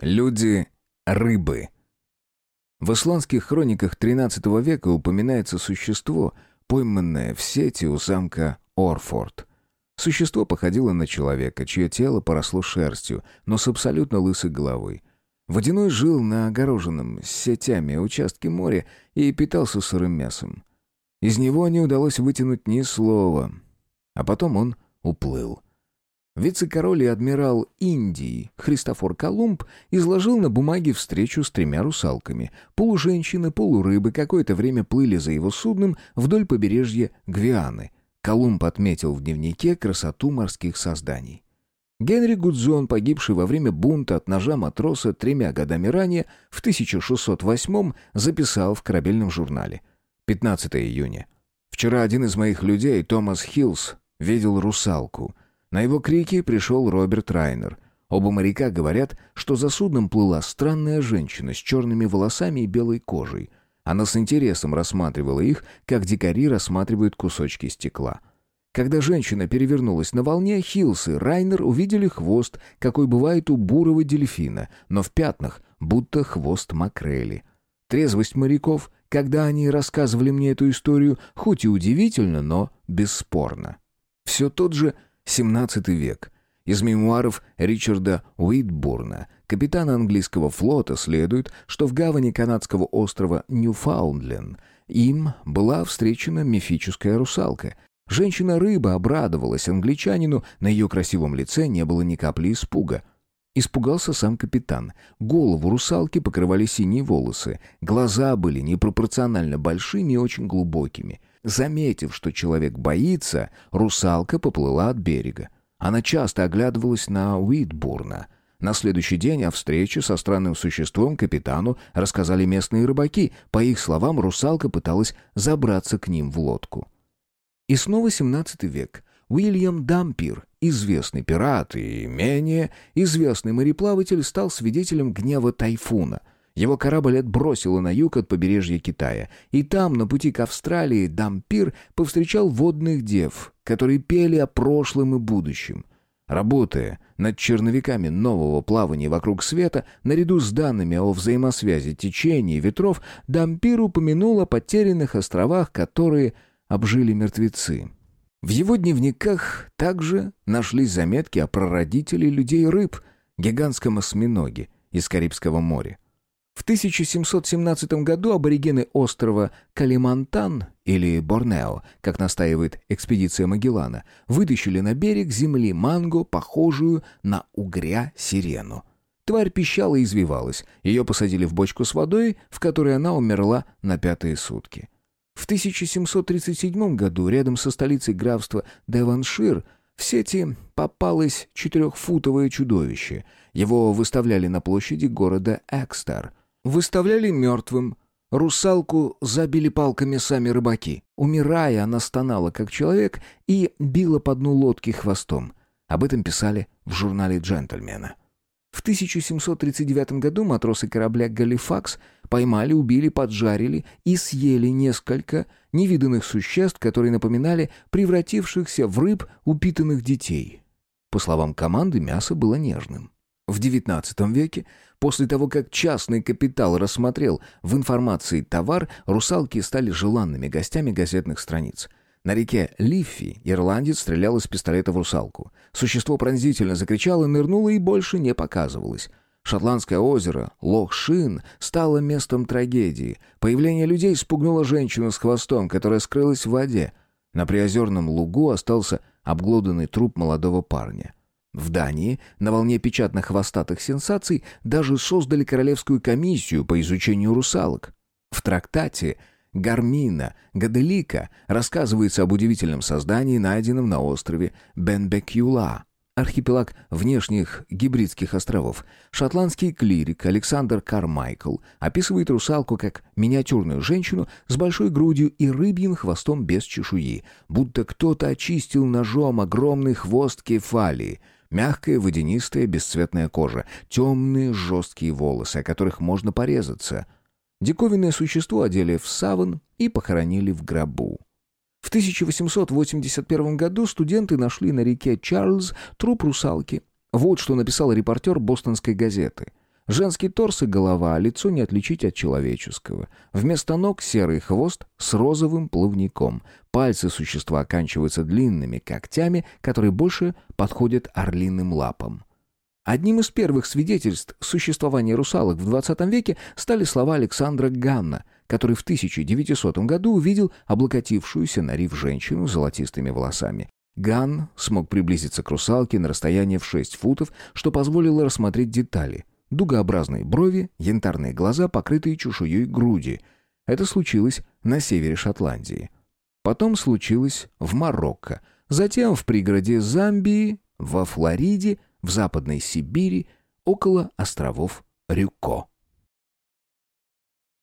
Люди-рыбы. В исландских хрониках XIII века упоминается существо, пойманное в сети у замка Орфорд. Существо походило на человека, чье тело поросло шерстью, но с абсолютно лысой головой. Водяной жил на огороженном сетями участке моря и питался сырым мясом. Из него не удалось вытянуть ни слова. А потом он уплыл. Вице-король и адмирал Индии Христофор Колумб изложил на бумаге встречу с тремя русалками. Полуженщины, полурыбы какое-то время плыли за его судном вдоль побережья Гвианы. Колумб отметил в дневнике красоту морских созданий. Генри Гудзон, погибший во время бунта от ножа матроса тремя годами ранее, в 1608 записал в корабельном журнале. 15 июня. «Вчера один из моих людей, Томас Хиллс, видел русалку». На его крики пришел Роберт Райнер. Оба моряка говорят, что за судном плыла странная женщина с черными волосами и белой кожей. Она с интересом рассматривала их, как дикари рассматривают кусочки стекла. Когда женщина перевернулась на волне, Хилс и Райнер увидели хвост, какой бывает у бурого дельфина, но в пятнах, будто хвост макрели. Трезвость моряков, когда они рассказывали мне эту историю, хоть и удивительно, но бесспорно. Все тот же 17 век. Из мемуаров Ричарда Уитбурна, капитана английского флота, следует, что в гавани канадского острова Ньюфаундленд им была встречена мифическая русалка. Женщина-рыба обрадовалась англичанину, на ее красивом лице не было ни капли испуга. Испугался сам капитан. Голову русалки покрывали синие волосы, глаза были непропорционально большими и очень глубокими — Заметив, что человек боится, русалка поплыла от берега. Она часто оглядывалась на Уитбурна. На следующий день о встрече со странным существом капитану рассказали местные рыбаки. По их словам, русалка пыталась забраться к ним в лодку. И снова 17 век. Уильям Дампир, известный пират и менее известный мореплаватель, стал свидетелем гнева тайфуна — его корабль отбросило на юг от побережья Китая, и там, на пути к Австралии, Дампир повстречал водных дев, которые пели о прошлом и будущем. Работая над черновиками нового плавания вокруг света, наряду с данными о взаимосвязи течений и ветров, Дампир упомянул о потерянных островах, которые обжили мертвецы. В его дневниках также нашлись заметки о прародителе людей-рыб, гигантском осьминоге из Карибского моря. В 1717 году аборигены острова Калимантан, или Борнео, как настаивает экспедиция Магеллана, вытащили на берег земли манго, похожую на угря-сирену. Тварь пищала и извивалась. Ее посадили в бочку с водой, в которой она умерла на пятые сутки. В 1737 году рядом со столицей графства Деваншир в сети попалось четырехфутовое чудовище. Его выставляли на площади города Экстер – Выставляли мертвым. Русалку забили палками сами рыбаки. Умирая, она стонала, как человек, и била по дну лодки хвостом. Об этом писали в журнале «Джентльмена». В 1739 году матросы корабля «Галифакс» поймали, убили, поджарили и съели несколько невиданных существ, которые напоминали превратившихся в рыб упитанных детей. По словам команды, мясо было нежным. В XIX веке, после того, как частный капитал рассмотрел в информации товар, русалки стали желанными гостями газетных страниц. На реке Лиффи ирландец стрелял из пистолета в русалку. Существо пронзительно закричало, нырнуло и больше не показывалось. Шотландское озеро Лох-Шин стало местом трагедии. Появление людей спугнуло женщину с хвостом, которая скрылась в воде. На приозерном лугу остался обглоданный труп молодого парня. В Дании на волне печатных хвостатых сенсаций даже создали королевскую комиссию по изучению русалок. В трактате Гармина Гаделика рассказывается об удивительном создании, найденном на острове Бенбекюла, архипелаг внешних гибридских островов. Шотландский клирик Александр Кармайкл описывает русалку как миниатюрную женщину с большой грудью и рыбьим хвостом без чешуи, будто кто-то очистил ножом огромный хвост кефалии — Мягкая, водянистая, бесцветная кожа, темные жесткие волосы, о которых можно порезаться. Диковинное существо одели в саван и похоронили в гробу. В 1881 году студенты нашли на реке Чарльз труп русалки. Вот что написал репортер бостонской газеты. Женский торс и голова, а лицо не отличить от человеческого. Вместо ног серый хвост с розовым плавником. Пальцы существа оканчиваются длинными когтями, которые больше подходят орлиным лапам. Одним из первых свидетельств существования русалок в 20 веке стали слова Александра Ганна, который в 1900 году увидел облокотившуюся на риф женщину с золотистыми волосами. Ган смог приблизиться к русалке на расстояние в 6 футов, что позволило рассмотреть детали. Дугообразные брови, янтарные глаза, покрытые чешуей груди. Это случилось на севере Шотландии. Потом случилось в Марокко, затем в пригороде Замбии, во Флориде, в Западной Сибири, около островов Рюко.